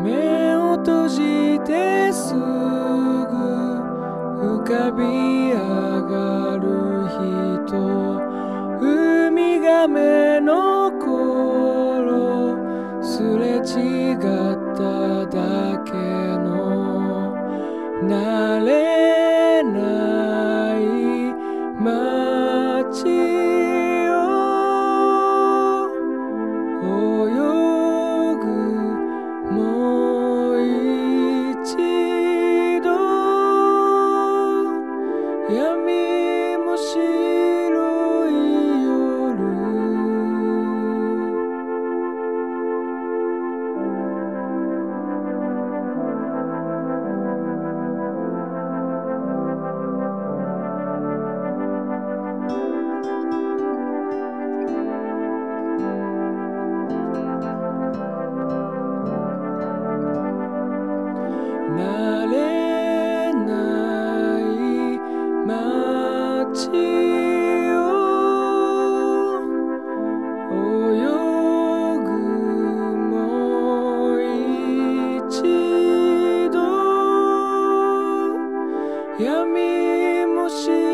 目を閉じてすぐ浮かび上がる人ウミガメの頃すれ違っただけの慣れない街闇もし